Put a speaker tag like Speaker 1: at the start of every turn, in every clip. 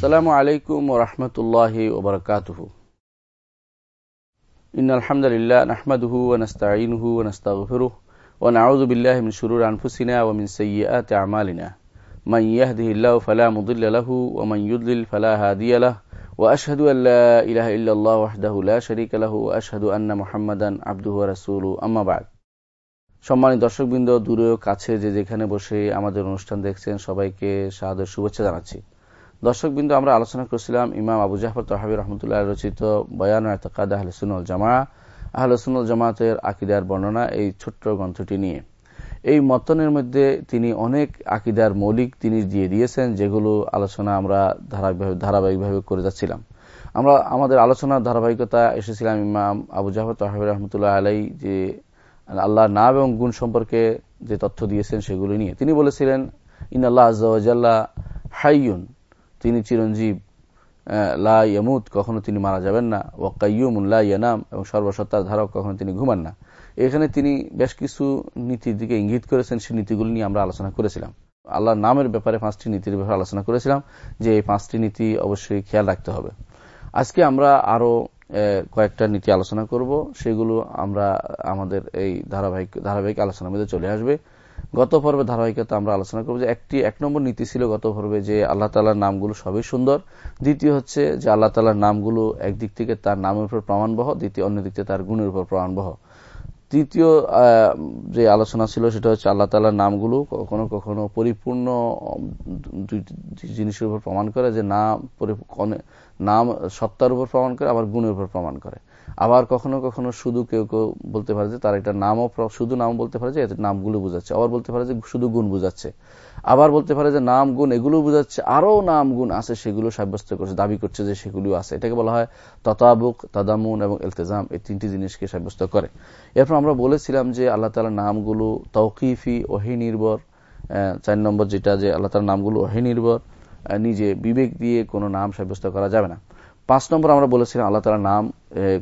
Speaker 1: আসসালামু আলাইকুম ও রহমতুল্লাহি ওবরকাতহু ইন আলহামদুলিল্লাহ নাহমাদুহু ওনস্তাইনহু ওনস্তাগফিরুহ ونعوذ بالله من شرور أنفسنا ومن سيئات أعمالنا من يهده الله فلا مضل له ومن يضلل فلا هادي له وأشهد أن لا إله إلا الله وحده لا شريك له وأشهد أن محمدا عبده ورسوله أما بعد সম্মানিত দর্শকবৃন্দ দূরেও কাছে যে যেখানে বসে আমাদের অনুষ্ঠান দেখছেন সবাইকে সাদর শুভেচ্ছা জানাচ্ছি দর্শকবৃন্দ, আমরা আলোচনা করছিলাম ইমাম আবু জাফর তহাবি রহমতুল্লাহ রচিত বয়ান এতকাদ আহলসুল জামা আহলসুল জামাতের আকিদার বর্ণনা এই ছোট্ট গ্রন্থটি নিয়ে। এই মতনের মধ্যে তিনি অনেক আকিদার মৌলিক তিনি দিয়ে দিয়েছেন, যেগুলো আলোচনা আমরা ধারাবাহিকভাবে করে যাচ্ছিলাম। আমরা আমাদের আলোচনার ধারাবাহিকতা এসেছিলাম ইমাম আবু জাফর তহাবি রহমতুল্লাহ আলাই যে আল্লাহ নাম এবং গুণ সম্পর্কে যে তথ্য দিয়েছেন সেগুলো নিয়ে। তিনি বলেছিলেন ইন আল্লাহ আজ্লা হাইয়ুন তিনি চিরঞ্জীব লা ইয়ামুত, কখনো তিনি মারা যাবেন না। ও কাইয়ুমুল্লাহ ইয়ানাম, এবং সর্বসত্তার ধারক, কখনো তিনি ঘুমান না। এখানে তিনি বেশ কিছু নীতির দিকে ইঙ্গিত করেছেন সেই নীতিগুলো নিয়ে আমরা আলোচনা করেছিলাম। আল্লাহর নামের ব্যাপারে পাঁচটি নীতির ব্যাপারে আলোচনা করেছিলাম, যে এই পাঁচটি নীতি অবশ্যই খেয়াল রাখতে হবে। আজকে আমরা আরও কয়েকটা নীতি আলোচনা করব, সেগুলো আমরা আমাদের এই ধারাবাহিক ধারাবাহিক আলোচনার মধ্যে চলে আসবে। গত পর্বে ধারাবাহিকতা আমরা আলোচনা করব যে একটি, এক নম্বর নীতি ছিল গত পর্বে যে আল্লাহ তালার নামগুলো সবই সুন্দর। দ্বিতীয় হচ্ছে যে আল্লাহ তালার নামগুলো একদিক থেকে তার নামের উপর প্রমাণবহ, দ্বিতীয় অন্য দিক থেকে তার গুণের উপর প্রমাণবহ। তৃতীয় যে আলোচনা ছিল সেটা হচ্ছে আল্লাহ তালার নামগুলো কখনো কখনো পরিপূর্ণ জিনিসের উপর প্রমাণ করে যে নাম নাম সত্তার উপর প্রমাণ করে, আবার গুণের উপর প্রমাণ করে। আবার কখনো কখনো শুধু কেউ কেউ বলতে পারে যে তার একটা নামও শুধু নাম বলতে পারে যে এদের নামগুলো বুঝাচ্ছে। আবার বলতে পারে যে শুধু গুণ বুঝাচ্ছে। আবার বলতে পারে যে নাম, গুণ এগুলো বুঝাচ্ছে। আরও নাম, গুণ আছে সেগুলো সাব্যস্ত করছে, দাবি করছে যে সেগুলো আছে। এটাকে বলা হয় ততাবুক, তাদামুন এবং এলতেজাম এই তিনটি জিনিসকে সাব্যস্ত করে। এরপর আমরা বলেছিলাম যে আল্লাহ তালার নামগুলো তৌকিফি ওহি নির্ভর। চার নম্বর যেটা যে আল্লাহ তালার নামগুলো ওহি নির্ভর। নিজে বিবেক দিয়ে কোনো নাম সাব্যস্ত করা যাবে না। পাঁচ নম্বর আমরা বলেছিলাম আল্লাহ তালার নাম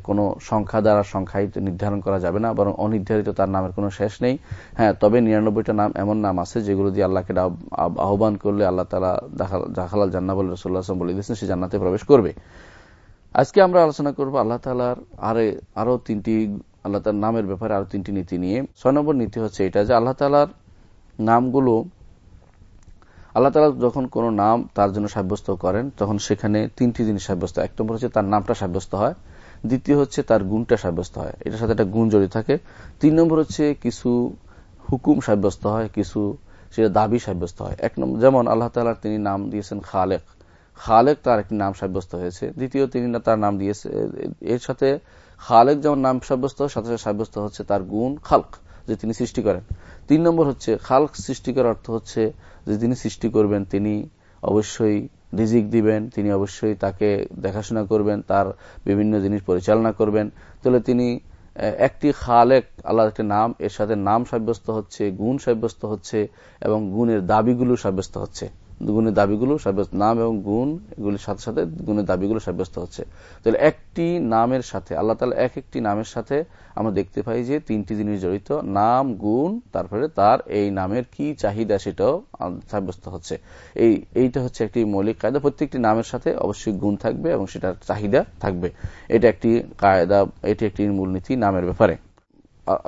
Speaker 1: কোনো সংখ্যা দ্বারা সংখ্যায়িত নির্ধারণ করা যাবে না, বরং অনির্ধারিত তার নামের কোনো শেষ নেই। হ্যাঁ তবে নিরানব্বইটা নাম এমন নাম আছে যেগুলো দিয়ে আল্লাহকে আহ্বান করলে আল্লাহ তালা জাহালাল জান্না বলে রসুল্লাহ বলে দিয়েছেন, সে জান্নাতে প্রবেশ করবে। আজকে আমরা আলোচনা করব আল্লাহ তালার আরে, আরও তিনটি, আল্লাহ তার নামের ব্যাপারে আরও তিনটি নীতি নিয়ে। ছয় নম্বর নীতি হচ্ছে এটা যে আল্লাহ তালার নামগুলো আল্লাহ তালা যখন কোন নাম তার জন্য সাব্যস্ত করেন, তখন সেখানে তিনটি জিনিস সাব্যস্ত এক নম্বর হচ্ছে তার নামটা সাব্যস্ত হয়। দ্বিতীয় হচ্ছে তার গুণটা সাব্যস্ত হয়। এটার সাথে একটা গুণ জড়িত থাকে। তিন নম্বর হচ্ছে কিছু হুকুম সাব্যস্ত হয়, কিছু সেটা দাবি সাব্যস্ত হয়। এক নম্বর, যেমন আল্লাহ তালার তিনি নাম দিয়েছেন খালেক। খালেক তার একটি নাম সাব্যস্ত হয়েছে। দ্বিতীয় তিনি তার নাম দিয়েছে। এর সাথে খালেক যেমন নাম সাব্যস্ত, সাথে সাথে সাব্যস্ত হচ্ছে তার গুণ খালক। যে তিনি সৃষ্টি করেন। তিন নম্বর হচ্ছে, খালক সৃষ্টি করার অর্থ হচ্ছে যে তিনি সৃষ্টি করবেন, তিনি অবশ্যই রিজিক দিবেন, তিনি অবশ্যই তাকে দেখাশোনা করবেন, তার বিভিন্ন জিনিস পরিচালনা করবেন। তাহলে তিনি একটি খালেক, আল্লাহর একটি নাম, এর সাথে নাম সাব্যস্ত হচ্ছে, গুণ সাব্যস্ত হচ্ছে, এবং গুণের দাবিগুলো সাব্যস্ত হচ্ছে। গুণের দাবিগুলো সাব্যস্ত, নাম এবং গুণ এগুলির সাথে সাথে গুণের দাবিগুলো সাব্যস্ত হচ্ছে। তাহলে একটি নামের সাথে, আল্লাহ তালা এক একটি নামের সাথে আমরা দেখতে পাই যে তিনটি জিনিস জড়িত, নাম, গুণ, তারপরে তার এই নামের কি চাহিদা সেটাও সাব্যস্ত হচ্ছে। এই, এইটা হচ্ছে একটি মৌলিক কায়দা, প্রত্যেকটি নামের সাথে অবশ্যই গুণ থাকবে এবং সেটার চাহিদা থাকবে। এটা একটি কায়দা, এটি একটি মূলনীতি নামের ব্যাপারে।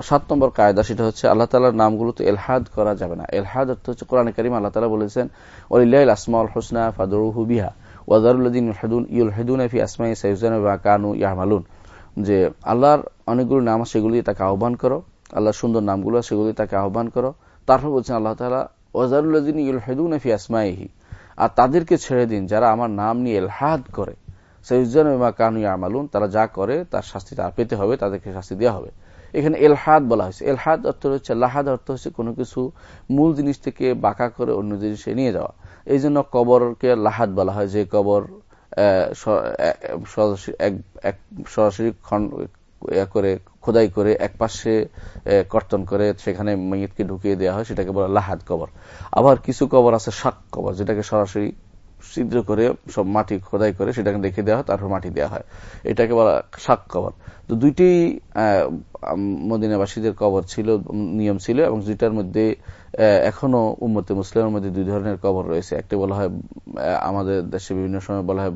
Speaker 1: সাত নম্বর কায়দা, সেটা হচ্ছে আল্লাহ তালার নামগুলো তো এলহাদ করা যাবে না। এলহাদ অর্থ হচ্ছে কোরআন করিম, আল্লাহ তালা বলেছেন ওলিল্লাহ আসমাউল হোসনা ফাদরুহু বিহা ওয়াজারুল্লাদিন ইউল হেদুন ফি আসমাই সাইজান কানু ইয়াহমালুন যে আল্লাহর অনেকগুলো নাম সেগুলি তাকে আহ্বান করো। আল্লাহর সুন্দর নামগুলো সেগুলি তাকে আহ্বান করো। তারপর বলছেন আল্লাহ তালা ওয়াজারুল্লাদিন ইউল হেদুন ফি আসমাইহি। আর তাদেরকে ছেড়ে দিন, যারা আমার নাম নিয়ে এলহাদ করে। সৈজান কানু ইয়ামালুন, তারা যা করে, তার শাস্তি তারা পেতে হবে, তাদেরকে শাস্তি দেওয়া হবে। এখানে এলহাদ বলা হয়েছে। এলহাদ অর্থ হচ্ছে, লাহাদ অর্থ হচ্ছে কোনো কিছু মূল জিনিস থেকে বাঁকা করে অন্য জিনিসে নিয়ে যাওয়া। এই জন্য কবরকে লাহাদ বলা হয়, যে কবর সরাসরি করে, খোদাই করে এক পাশে কর্তন করে সেখানে মেয়েতকে ঢুকিয়ে দেওয়া হয়, সেটাকে বলা লাহাদ কবর। আবার কিছু কবর আছে শাক কবর, যেটাকে সরাসরি ছিদ্র করে, সব মাটি খোদাই করে সেটাকে রেখে দেওয়া হয়, তারপর মাটি দেওয়া হয়। এটাকে বলা শাক কবর। তো দুইটি মদিনাবাসীদের কবর ছিল, নিয়ম ছিল, এবং দুইটার মধ্যে এখনও উম্মতে মুসলিমের মধ্যে দুই ধরনের কবর রয়েছে। একটা বলা হয় আমাদের দেশে বিভিন্ন সময় বলা হয়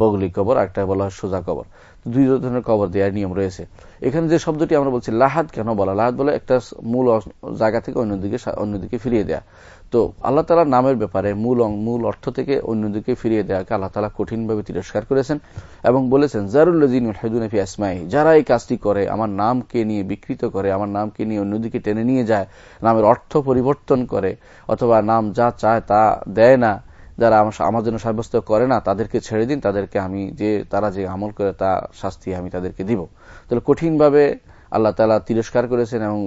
Speaker 1: বগলি কবর একটা বলা হয় সোজা কবর। দুই ধরনের কবর দেওয়ার নিয়ম রয়েছে। এখানে যে শব্দটি আমরা বলছি লাহাদ কেন বলা, লাহাদ বলে একটা মূল জায়গা থেকে অন্যদিকে অন্যদিকে ফিরিয়ে দেয়া। তো আল্লাহ তালার নামের ব্যাপারে মূল মূল অর্থ থেকে অন্যদিকে ফিরিয়ে দেওয়াকে আল্লাহ তালা কঠিনভাবে তিরস্কার করেছেন এবং বলেছেন জারুল্লাহিনফি আসমাই যারা এই কাজটি করে, আমার নামকে নিয়ে বিকৃত করে, আমার নামকে নিয়ে অন্যদিকে টেনে নিয়ে যায়, নামের অর্থ পরিবর্তন করে, অথবা নাম যা চায় তা দেয় না যারা আমার জন্য সাব্যস্ত করে না, তাদেরকে ছেড়ে দিন, তাদেরকে আমি যে, তারা যে আমল করে তা শাস্তি আমি তাদেরকে দিব। তাহলে কঠিনভাবে আল্লাহ তালা তিরস্কার করেছেন এবং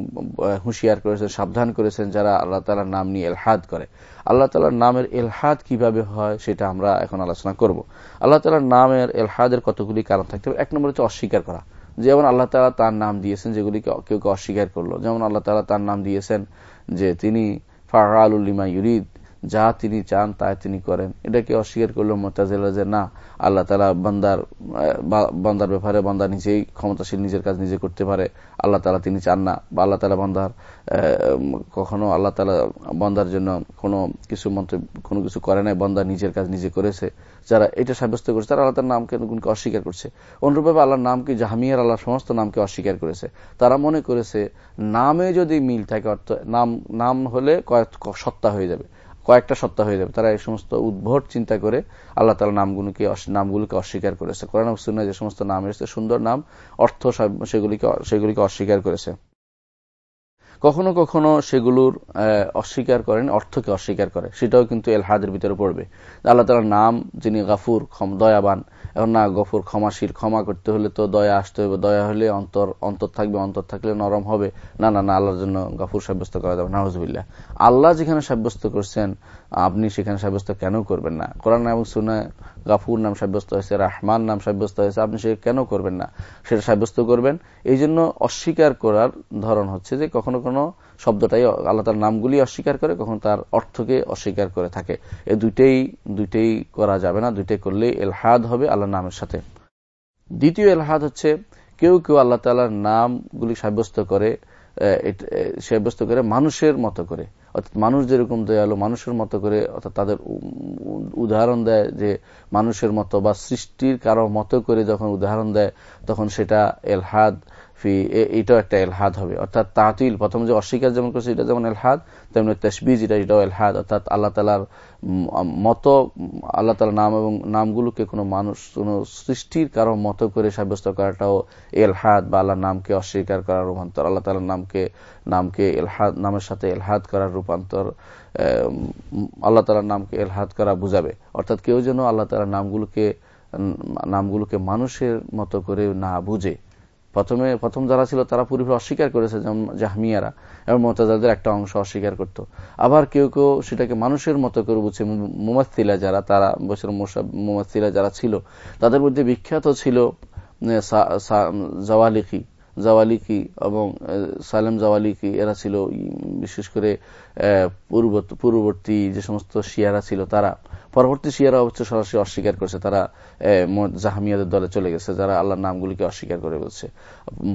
Speaker 1: হুঁশিয়ার করেছেন, সাবধান করেছেন যারা আল্লাহ তালার নাম নিয়ে এলহাদ করে। আল্লাহ তালার নামের এলহাদ কীভাবে হয় সেটা আমরা এখন আলোচনা করব। আল্লাহ তালার নামের এলহাদের কতগুলি কারণ থাকতে হবে? এক নম্বর হচ্ছে অস্বীকার করা। যেমন আল্লাহ তালা তার নাম দিয়েছেন যেগুলিকে কেউ অস্বীকার করল। যেমন আল্লাহ তালা তার নাম দিয়েছেন যে তিনি ফারাউলিমা ইউরিদ যা তিনি চান, তাই তিনি করেন। এটাকে অস্বীকার করল মোতাজিলা যে, না, আল্লাহ তালা বান্দার বান্দার ব্যাপারে বান্দা নিজেই ক্ষমতাশীল, নিজের কাজ নিজে করতে পারে। আল্লাহ তালা তিনি চান না, বা আল্লাহ তালা বান্দার কখনো আল্লাহ তালা বান্দার জন্য কোনো কিছু মন্ত্র, কোনো কিছু করে নাই, বান্দা নিজের কাজ নিজে করেছে। যারা এটা সাব্যস্ত করেছে, তারা আল্লাহ তার নামকে গুণকে অস্বীকার করছে। অনুরূপভাবে আল্লাহর নামকে, জাহামিয়ার আল্লাহ সমস্ত নামকে অস্বীকার করেছে। তারা মনে করেছে, নামে যদি মিল থাকে, অর্থ, নাম নাম হলে সত্তা হয়ে যাবে। কয়েকটা সপ্তাহ হয়ে যাবে। তারা এই সমস্ত উদ্ভট চিন্তা করে আল্লাহ তালা নামগুলোকে নামগুলোকে অস্বীকার করেছে। কোরআন সুন্না যে সমস্ত নাম এসেছে, সুন্দর নাম, অর্থ সেগুলিকে সেগুলিকে অস্বীকার করেছে। কখনো কখনো সেগুলোর অস্বীকার করেন, অর্থকে অস্বীকার করে। সেটাও কিন্তু এলহাদের ভিতরে পড়বে। আল্লাহ তালার নাম, যিনি গাফুর দয়াবান, এখন না, গফুর, ক্ষমাশীল, ক্ষমা করতে হলে তো দয়া আসতে হবে দয়া হলে অন্তর অন্তর থাকবে, অন্তর থাকলে নরম হবে। না না না, আল্লাহর জন্য গাফুর সাব্যস্ত করা যাবে নাহজবিল্লা আল্লাহ যেখানে সাব্যস্ত করছেন, আপনি সেখানে সাব্যস্ত কেন করবেন না? কোরআন এবং সুনা গাফুর নাম সাব্যস্ত হয়েছে, রাহমান নাম সাব্যস্ত হয়েছে, আপনি সে কেন করবেন না? সেটা সাব্যস্ত করবেন। এই জন্য অস্বীকার করার ধরন হচ্ছে যে কখনো কখনো শব্দটাই আল্লাহ তার নামগুলি অস্বীকার করে, কখন তার অর্থকে অস্বীকার করে থাকে। এই দুইটাই দুইটাই করা যাবে না, দুইটাই করলে এলহাদ হবে আল্লাহ নামের সাথে। দ্বিতীয় এলহাদ হচ্ছে, কেউ কেউ আল্লাহ তালার নামগুলি সাব্যস্ত করে সাব্যস্ত করে মানুষের মতো করে। অর্থাৎ মানুষ যেরকম দয়ালু, মানুষের মতো করে, অর্থাৎ তাদের উদাহরণ দেয় যে মানুষের মতো বা সৃষ্টির কারও মতো করে যখন উদাহরণ দেয়, তখন সেটা এলহাদ ফি এটাও একটা এলহাদ হবে। অর্থাৎ তাতিল, প্রথম যে অস্বীকার যেমন করছে, এটা যেমন এলহাদ, তেমনি তসবি যেটা এটাও এলহাদ। অর্থাৎ আল্লাহ তালার মতো, আল্লাহ তালার নাম এবং নামগুলোকে কোনো মানুষ, কোনো সৃষ্টির কারও মতো করে সাব্যস্ত করাটাও এলহাদ বা আল্লাহর নামকে অস্বীকার করার রূপান্তর, আল্লাহ তালার নামকে নামকে এলহাদ, নামের সাথে এলহাদ করার রূপান্তর আল্লাহ তালার নামকে এলহাদ করা বুঝাবে। অর্থাৎ কেউ যেন আল্লাহ তালার নামগুলোকে নামগুলোকে মানুষের মতো করে না বুঝে। প্রথমে, প্রথম যারা ছিল তারা পুরোপুরি অস্বীকার করেছে জাহমিয়ারা এবং মোতাজাদের একটা অংশ অস্বীকার করত। আবার কেউ কেউ সেটাকে মানুষের মতো করে বুঝছে। মোমাস্তিলা যারা, তারা বছর মোমাস্তিলা যারা ছিল, তাদের মধ্যে বিখ্যাত ছিল জওয়ালিকি জাওয়ালিকি এবং সালেম জাওয়ালিকি, এরা ছিল বিশেষ করে পূর্ববর্তী যে সমস্ত শিয়ারা ছিল তারা, পরবর্তী শিয়ারা অবশ্য সরাসরি অস্বীকার করেছে, তারা জাহামিয়াদের দলে চলে গেছে, যারা আল্লাহর নামগুলিকে অস্বীকার করে বলছে।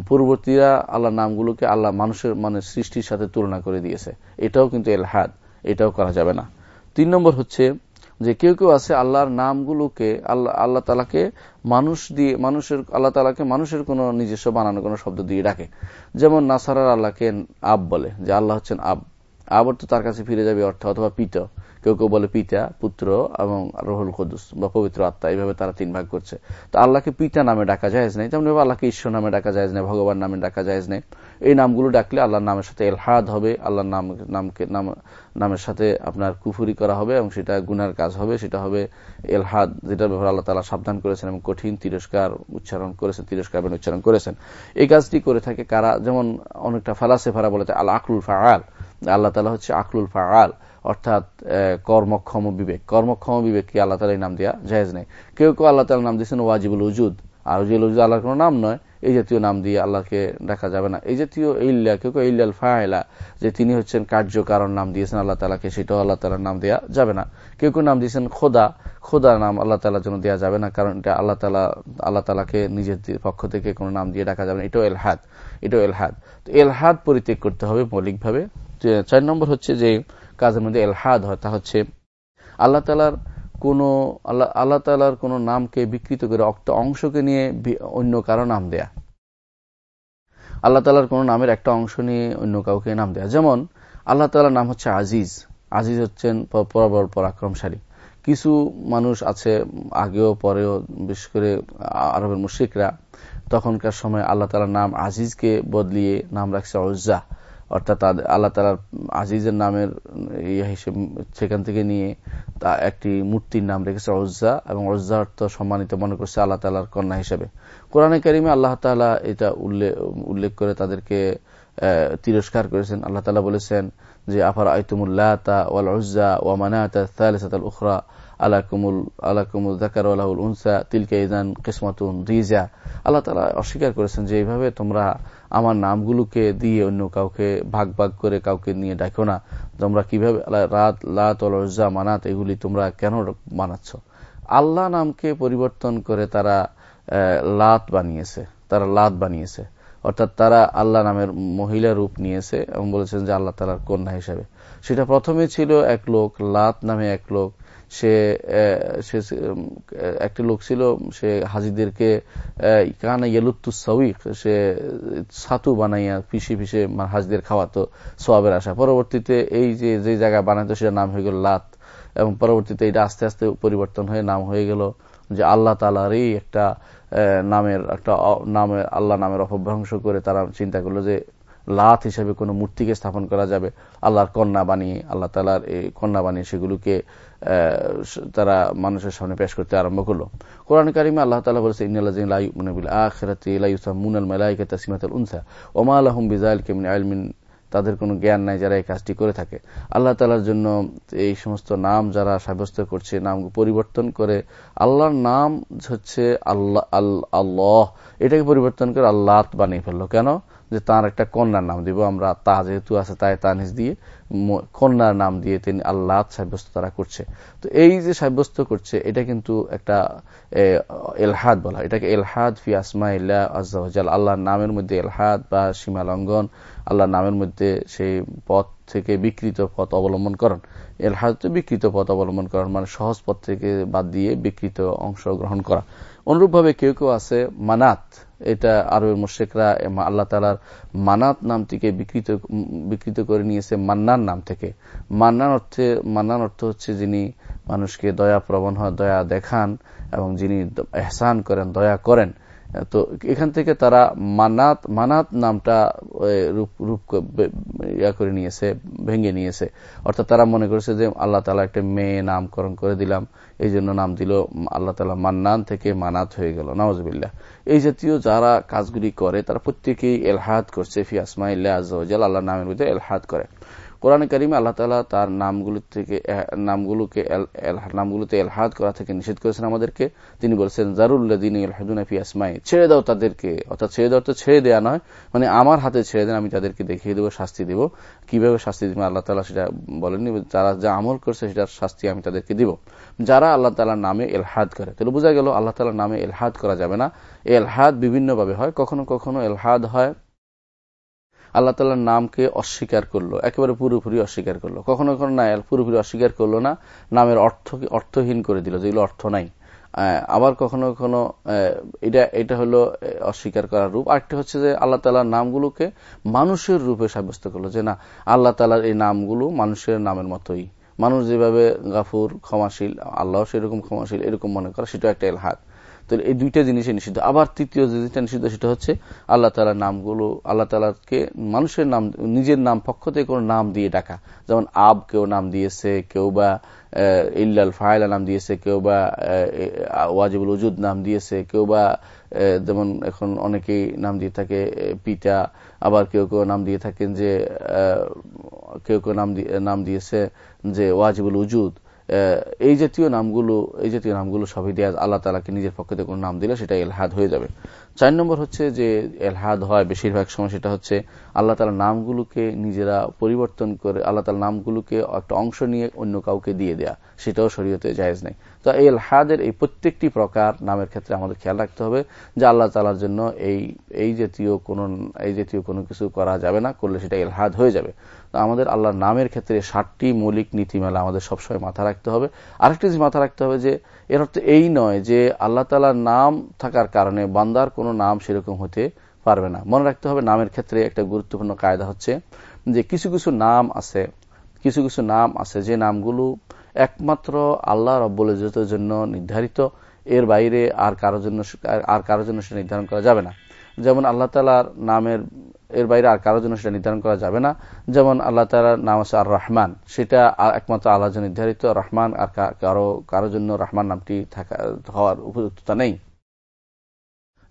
Speaker 1: পূর্ববর্তীরা আল্লাহর নামগুলোকে আল্লাহ মানুষের মানে সৃষ্টির সাথে তুলনা করে দিয়েছে। এটাও কিন্তু এলহাদ, এটাও করা যাবে না। তিন নম্বর হচ্ছে যে কেউ কেউ আছে আল্লাহর নামগুলোকে আল্লাহ আল্লাহ তালাকে মানুষ দিয়ে, মানুষের, আল্লাহ তালাকে মানুষের কোন নিজস্ব বানানো কোনো শব্দ দিয়ে ডাকে। যেমন নাসারার আল্লাহকে আব বলে, যে আল্লাহ হচ্ছেন আব। আবার তো তার কাছে ফিরে যাবে অর্থ, অথবা পিত। কেউ কেউ বলে পিতা, পুত্র এবং রহুল কদুস বা পবিত্র আত্মা, এইভাবে তারা তিন ভাগ করছে। তো আল্লাহকে পিতা নামে ডাকা যায় নেই। তেমনি আল্লাহকে ঈশ্বর নামে ডাকা যায় নেই, ভগবান নামে ডাকা যায় নেই। এই নামগুলো ডাকলে আল্লাহর নামের সাথে এলহাদ হবে, আল্লাহর নাম, নামকে, নাম, নামের সাথে আপনার কুফুরি করা হবে এবং সেটা গুনার কাজ হবে। সেটা হবে এলহাদ, যেটার ব্যাপারে আল্লাহ তালা সাবধান করেছেন এবং কঠিন তিরস্কার উচ্চারণ করেছেন, তিরস্কার উচ্চারণ করেছেন। এই কাজটি করে থাকে কারা? যেমন অনেকটা ফালাসে ফারা বলে আল্লাহ আকলুল ফাল আল্লাহ তালা হচ্ছে আকলুল ফাল অর্থাৎ কর্মক্ষম বিবেক। কর্মক্ষম বিবেক কি আল্লাহ তালা নাম দেওয়া জাহেজ নেই। কেউ কেউ আল্লাহ তালা নাম দিয়েছেন ওয়াজিবুল উজুদ। আর ওয়াজিবুল উজুদ আল্লাহর কোনো নাম নয়। এই জাতীয় নাম দিয়ে আল্লাহকে দেখা যাবে না। এই জাতীয় ইল্লা, কেউ কেউ ইল্লাল ফায়লা যে তিনি হচ্ছেন কার্যকারণ নাম দিয়েছেন আল্লাহ তালাকে সেটাও আল্লাহ তালার নাম দেওয়া যাবে না। কেউ কেউ নাম দিয়েছেন খোদা। খোদা নাম আল্লাহ তালার জন্য দেওয়া যাবে না। কারণ এটা আল্লাহ তালা আল্লাহ তালাকে নিজের পক্ষ থেকে কোনো নাম দিয়ে ডাকা যাবে না। এটাও এলহাদ। এটাও এলহাদ। তো এলহাদ পরিত্যাগ করতে হবে মৌলিকভাবে। চার নম্বর হচ্ছে যে কাজের মধ্যে এলহাদ হয়, তা হচ্ছে আল্লাহ তালার কোন, আল্লাহ আল্লাহ তালার কোন নামকে বিকৃত করে একটা অংশকে নিয়ে অন্য কারও নাম দেয়া। আল্লাহ তালার কোন নামের একটা অংশ নিয়ে অন্য কাউকে নাম দেয়া। যেমন আল্লাহ তালার নাম হচ্ছে আজিজ। আজিজ হচ্ছেন পরাবর পরাক্রমশালী। কিছু মানুষ আছে, আগেও পরেও, বিশেষ করে আরবের মুশ্রিকরা, তখনকার সময় আল্লাহ তালার নাম আজিজকে বদলিয়ে নাম রাখছে অজ্জা অর্থাৎ আল্লাহ তালার আজিজের নামের সেখান থেকে নিয়ে তা একটি মূর্তির নাম রেখেছে অজ্জা এবং অজ্জা অর্থ সম্মানিত মনে করছে আল্লাহ তালার কন্যা হিসেবে। কোরআনে কারিমে আল্লাহ তালা এটা উল্লেখ করে তাদেরকে তিরস্কার করেছেন। আল্লাহ তালা বলেছেন যে আফার আইতুমুল্লাহ ওয়াল উজ্জা ওয়া মানাতা উখরা আলাকুমুল আলাকুমুল রিজা। আল্লাহ তালা অস্বীকার করেছেন যে, এইভাবে তোমরা আমার নামগুলোকে দিয়ে অন্য কাউকে ভাগ ভাগ করে কাউকে নিয়ে ডাকো না। তোমরা কীভাবে রাত, লাত মানাত, এগুলি তোমরা কেন মানাচ্ছ? আল্লাহ নামকে পরিবর্তন করে তারা লাত বানিয়েছে। তারা লাত বানিয়েছে। অর্থাৎ তারা আল্লাহ নামের মহিলা রূপ নিয়েছে এবং বলেছেন যে আল্লাহ তালার কন্যা হিসেবে। সেটা প্রথমে ছিল এক লোক, লাত নামে এক লোক। সে একটি লোক ছিল, সে হাজিদেরকে কানা ইয়েলুত্তু সউিক সে ছাতু বানাইয়া পিসি পিসে হাজিদের খাওয়াতো সোয়াবের আশা। পরবর্তীতে এই যে যে জায়গায় বানাইতো সেটা নাম হয়ে গেল লাত, এবং পরবর্তীতে এটা আস্তে আস্তে পরিবর্তন হয়ে নাম হয়ে গেল যে আল্লাহ তালারই একটা নামের, একটা, নামে, আল্লাহ নামের অপভ্রংশ করে তারা চিন্তা করল যে লাত হিসেবে কোনো মূর্তিকে স্থাপন করা যাবে। আল্লাহর কন্যা বানিয়ে, আল্লাহ তালার এই কন্যা বানিয়ে সেগুলোকে তারা মানুষের সামনে পেশ করতে আরম্ভ করল। কোরআন কারিমে আল্লাহ তালা বলেছে উনসা ওমা আলহম বিজাইল কেমিন তাদের কোনো জ্ঞান নাই যারা এই কাজটি করে থাকে। আল্লাহ তালার জন্য এই সমস্ত নাম যারা সাব্যস্ত করছে, নাম পরিবর্তন করে আল্লাহর নাম হচ্ছে আল্লাহ আল্লাহ। এটাকে পরিবর্তন করে আল্লাহ বানিয়ে ফেলল। কেন? যে তার একটা কন্যার নাম দিব, আমরা তা যেহেতু আছে তাই তানিজ দিয়ে কন্যার নাম দিয়ে তিনি আল্লাহ সাব্যস্ত তারা করছে। তো এই যে সাব্যস্ত করছে, এটা কিন্তু একটা এলহাদ বলা এটাকে এলহাদ ফি আসমা ইল্লা আজাল আল্লাহর নামের মধ্যে এলহাদ বা সীমা লঙ্ঘন, আল্লাহর নামের মধ্যে সেই পথ থেকে বিকৃত পথ অবলম্বন করেন এলহাদ বিকৃত পথ অবলম্বন করেন মানে সহজ পথ থেকে বাদ দিয়ে বিকৃত অংশ গ্রহণ করা। অনুরূপভাবে কেউ কেউ আছে মানাত, এটা আরবের মুশেকরা আল্লাহ তালার মানাত নামটিকে বিকৃত বিকৃত করে নিয়েছে মান্নার নাম থেকে। মান্নার অর্থে, মান্নান অর্থ হচ্ছে যিনি মানুষকে দয়া প্রবণ হয়, দয়া দেখান এবং যিনি এহসান করেন, দয়া করেন। তো এখান থেকে তারা মানাত মানাত নামটা রূপ রূপ ইয়া করে নিয়েছে, ভেঙে নিয়েছে। অর্থাৎ তারা মনে করেছে যে আল্লাহ তালা একটা মেয়ে নামকরণ করে দিলাম, এই জন্য নাম দিল আল্লাহ তালা মান্নান থেকে মানাত হয়ে গেল নওয়াজবিল্লাহ এই জাতীয় যারা কাজগুলি করে, তারা প্রত্যেকেই এলহাদ করছে, ফি আসমা ইল্লাহ আজ আল্লাহ নামের মধ্যে এলহাদ করে। কোরআন করিমে আল্লাহ তালা তার নামগুলো থেকে নামগুলোকে নামগুলোতে এলহাদ করা থেকে নিষেধ করেছেন আমাদেরকে। তিনি বলছেন জারুল্লাদিন ফি আসমাই ছেড়ে দাও তাদেরকে, অর্থাৎ ছেড়ে দাও তো ছেড়ে দেওয়া নয়। মানে আমার হাতে ছেড়ে দেন, আমি তাদেরকে দেখিয়ে দেবো, শাস্তি দেব। কীভাবে শাস্তি দিব আল্লাহ তালা সেটা বলেননি যারা যা আমল করছে সেটার শাস্তি আমি তাদেরকে দিব। যারা আল্লাহ তালার নামে এলহাদ করে, তাহলে বোঝা গেল আল্লাহ তালার নামে এলহাদ করা যাবে না। এলহাদ বিভিন্নভাবে হয়, কখনো কখনো এলহাদ হয় আল্লাহ তালার নামকে অস্বীকার করল, একেবারে পুরোপুরি অস্বীকার করল। কখনো কখনো না পুরোপুরি অস্বীকার করল না, নামের অর্থ, অর্থহীন করে দিল যেগুলো অর্থ নাই। আবার কখনো কখনো এটা এটা হলো অস্বীকার করার রূপ। আরেকটা হচ্ছে যে আল্লাহ তালার নামগুলোকে মানুষের রূপে সাব্যস্ত করল যে না, আল্লাহ তালার এই নামগুলো মানুষের নামের মতোই। মানুষ যেভাবে গাফুর, ক্ষমাশীল, আল্লাহ সেরকম ক্ষমাশীল এরকম মনে করা সেটা একটা এলহাদ। তো এই দুইটা জিনিসই নিষিদ্ধ। আবার তৃতীয় জিনিসটা নিষিদ্ধ সেটা হচ্ছে আল্লাহ তালার নামগুলো, আল্লাহ তালাকে মানুষের নাম, নিজের নাম, পক্ষ থেকে কোনো নাম দিয়ে ডাকা। যেমন আব কেউ নাম দিয়েছে, কেউ বা ইল্লাল ফায়লা নাম দিয়েছে, কেউ বা ওয়াজিবুল উজুদ নাম দিয়েছে, কেউ বা যেমন এখন অনেকেই নাম দিয়ে থাকে পিতা, আবার কেউ কেউ নাম দিয়ে থাকেন যে কেউ কেউ নাম নাম দিয়েছে যে ওয়াজিবুল উজুদ। এই জাতীয় নামগুলো, এই জাতীয় নামগুলো সবই দেয়া আল্লাহ তালাকে নিজের পক্ষ থেকে কোনো নাম দিলে সেটা এলহাদ হয়ে যাবে। চার নম্বর হচ্ছে যে এলহাদ হয় বেশিরভাগ সময় সেটা হচ্ছে আল্লাহ তালা নামগুলোকে নিজেরা পরিবর্তন করে, আল্লাহ তালা নামগুলোকে একটা অংশ নিয়ে অন্য কাউকে দিয়ে দেয়া, সেটাও শরীয়তে জায়েজ নেই। তো এই এলহাদের এই প্রত্যেকটি প্রকার নামের ক্ষেত্রে আমাদের খেয়াল রাখতে হবে যে আল্লাহ তালার জন্য এই এই জাতীয় কোন, এই জাতীয় কোনো কিছু করা যাবে না, করলে সেটা এলহাদ হয়ে যাবে। তো আমাদের আল্লাহর নামের ক্ষেত্রে ষাটটি মৌলিক নীতিমালা আমাদের সবসময় মাথা রাখতে হবে। আরেকটি জিনিস মাথা রাখতে হবে যে এর অর্থ এই নয় যে আল্লাহ তালার নাম থাকার কারণে বান্দার কোনো নাম সেরকম হতে পারবে না। মনে রাখতে হবে নামের ক্ষেত্রে একটা গুরুত্বপূর্ণ কায়দা হচ্ছে যে কিছু কিছু নাম আছে, কিছু কিছু নাম আছে যে নামগুলো একমাত্র আল্লাহ রব্বুল ইজতের জন্য নির্ধারিত, এর বাইরে আর কারোর জন্য আর কারোর জন্য সেটা নির্ধারণ করা যাবে না। যেমন আল্লাহ তালার নামের এর বাইরে আর কারোর জন্য সেটা নির্ধারণ করা যাবে না। যেমন আল্লাহ তালার নাম আছে আর রহমান সেটা একমাত্র আল্লাহ জন্য নির্ধারিত। রহমান আর কারও কারোর জন্য রহমান নামটি থাকা, হওয়ার উপযুক্ততা নেই।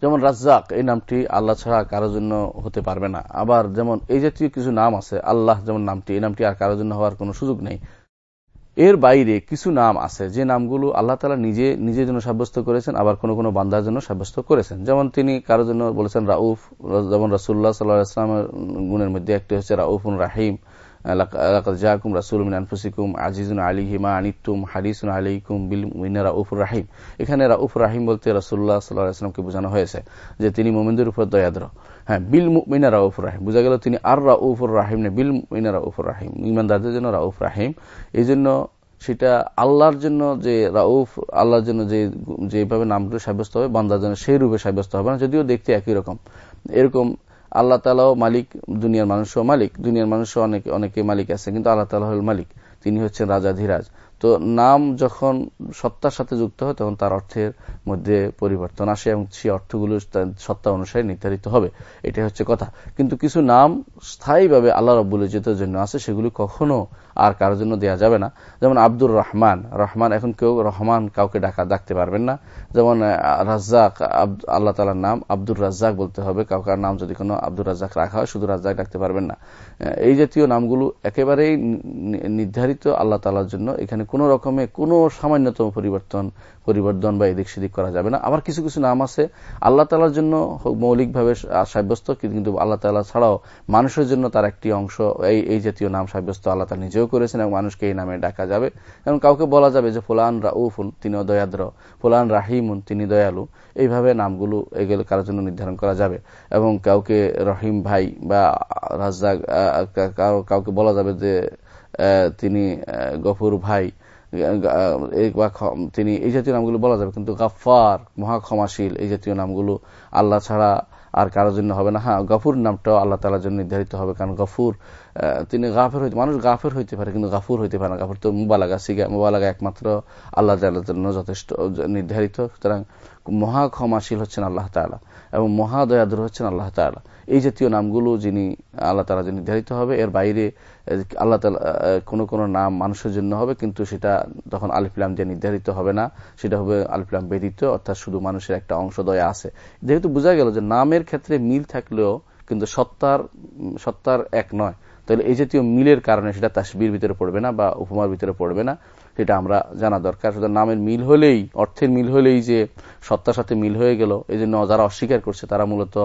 Speaker 1: যেমন রাজ্জাক, এই নামটি আল্লাহ ছাড়া কারোর জন্য হতে পারবে না। আবার যেমন এই জাতীয় কিছু নাম আছে, আল্লাহ যেমন নামটি, এই নামটি আর কারোর জন্য হওয়ার কোনো সুযোগ নেই। এর বাইরে কিছু নাম আছে, যে নামগুলো আল্লাহ তালা নিজে, নিজের জন্য সাব্যস্ত করেছেন, আবার কোনো কোনো বান্দার জন্য সাব্যস্ত করেছেন। যেমন তিনি কারও জন্য বলেছেন রাউফ, যেমন রাসুল্লাহ সাল্লাহ ইসলামের গুণের মধ্যে একটি হচ্ছে রাউফুন রাহিম জাকুম রাসুল আনফুসিকুম আজিজুন আলিহিমা আনিতুম হারিসুন আলিকুম বিল রাউফুর রাহিম। এখানে রাউফুর রাহিম বলতে রাসুল্লাহ সাল্লাহ ইসলামকে বোঝানো হয়েছে যে তিনি মোমিনদের উপর দয়াদ্র। হ্যাঁ বিল মিনা রাউফুর রাহিম। বোঝা গেল তিনি আর রাউফুর রাহিম না বিল মিনা রাউফুর রাহিম। ইমানদারদের জন্য রাউফ রাহিম। এই জন্য সেটা আল্লাহর জন্য যে রাউফ, আল্লাহর জন্য যে যেভাবে নামগুলো সাব্যস্ত হবে, বান্দার জন্য সেই রূপে সাব্যস্ত হবে না। যদিও দেখতে একই রকম। এরকম আল্লাহ তালাও মালিক, দুনিয়ার মানুষও মালিক, দুনিয়ার মানুষও অনেকে অনেকে মালিক আছে, কিন্তু আল্লাহ তালা হল মালিক। তিনি হচ্ছেন রাজা ধীরাজ। তো নাম যখন সত্তার সাথে যুক্ত হয়, তখন তার অর্থের মধ্যে পরিবর্তন আসে এবং সেই অর্থগুলো সত্তা অনুসারে নির্ধারিত হবে। এটা হচ্ছে কথা। কিন্তু কিছু নাম স্থায়ীভাবে আল্লাহ রব্বুল ইজতের জন্য আছে, সেগুলি কখনো আর কারোর জন্য দেওয়া যাবে না। যেমন আব্দুর রহমান। রহমান এখন কেউ রহমান কাউকে ডাকা, ডাকতে পারবেন না। যেমন রাজ্জাক আল্লাহ তালার নাম আব্দুর রাজ্জাক বলতে হবে। কাউকার নাম যদি কোনো আব্দুর রাজ্জাক রাখা হয়, শুধু রাজ্জাক ডাকতে পারবেন না। এই জাতীয় নামগুলো একেবারেই নির্ধারিত আল্লাহ তালার জন্য। এখানে কোন রকমে কোনো সামান্যতম পরিবর্তন পরিবর্তন বা এদিক সেদিক করা যাবে না। আবার কিছু কিছু নাম আছে। আল্লাহ তালার জন্য মৌলিকভাবে সাব্যস্ত কিন্তু আল্লাহ তালা ছাড়াও মানুষের জন্য তার একটি অংশ, এই এই জাতীয় নাম সাব্যস্ত আল্লাহ তালা নিজেও করেছেন এবং মানুষকে এই নামে ডাকা যাবে। এবং কাউকে বলা যাবে যে ফুলান রাউফুন তিনি দয়াদ্র। ফুলান রাহিমুন, তিনি দয়ালু। এইভাবে নামগুলো এগুলো কারোর জন্য নির্ধারণ করা যাবে। এবং কাউকে রহিম ভাই বা রাজ্জাক কাউকে বলা যাবে যে তিনি গফুর ভাই তিনি এই জাতীয় নামগুলো বলা যাবে, কিন্তু গাফার মহাক্ষমাশীল এই জাতীয় নামগুলো আল্লাহ ছাড়া আর কারোর জন্য হবে না। হ্যাঁ গফুর নামটাও আল্লাহ তালার জন্য নির্ধারিত হবে, কারণ গফুর তিনি গাফের হইতে, মানুষ গাফের হইতে পারে, কিন্তু গাফুর হইতে পারে না। গাফুর তো মুবালাগা, সিগা মুবালাগা একমাত্র আল্লাহ তালার জন্য যথেষ্ট, নির্ধারিত। সুতরাং মহা ক্ষমাশীল হচ্ছেন আল্লাহ তালা এবং মহাদয়াদুর হচ্ছেন আল্লাহ তালা এই জাতীয় নামগুলো যিনি, আল্লাহ তালা নির্ধারিত হবে, এর বাইরে আল্লাহ তালা কোনো কোনো নাম মানুষের জন্য হবে, কিন্তু সেটা তখন আলিফলাম যে নির্ধারিত হবে না। সেটা হবে আলিফলাম বেদিত অর্থাৎ শুধু মানুষের একটা অংশ দয়া আছে। যেহেতু বোঝা গেল যে নামের ক্ষেত্রে মিল থাকলেও কিন্তু সত্তার সত্তার এক নয়। তাহলে এই জাতীয় মিলের কারণে সেটা তাসবির ভিতরে পড়বে না বা উপমার ভিতরে পড়বে না। সেটা আমরা জানা দরকার। শুধু নামের মিল হলেই, অর্থের মিল হলেই যে সত্তার সাথে মিল হয়ে গেল এই জন্য যারা অস্বীকার করছে, তারা মূলত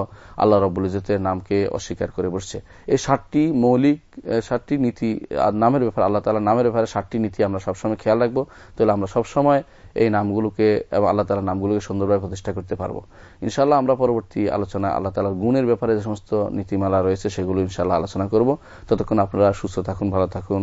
Speaker 1: আল্লাহ রব্বুল ইজতের নামকে অস্বীকার করে বসছে। এই ষাটটি মৌলিক ষাটটি নীতি আর নামের ব্যাপারে, আল্লাহ তালা নামের ব্যাপারে ষাটটি নীতি আমরা সবসময় খেয়াল রাখব। তাহলে আমরা সবসময় এই নামগুলোকে এবং আল্লাহ তালা নামগুলোকে সুন্দরভাবে প্রতিষ্ঠা করতে পারব। ইনশাল্লাহ আমরা পরবর্তী আলোচনা আল্লাহ তালার গুণের ব্যাপারে যে সমস্ত নীতিমালা রয়েছে, সেগুলো ইনশাল্লাহ আলোচনা করব। ততক্ষণ আপনারা সুস্থ থাকুন, ভালো থাকুন।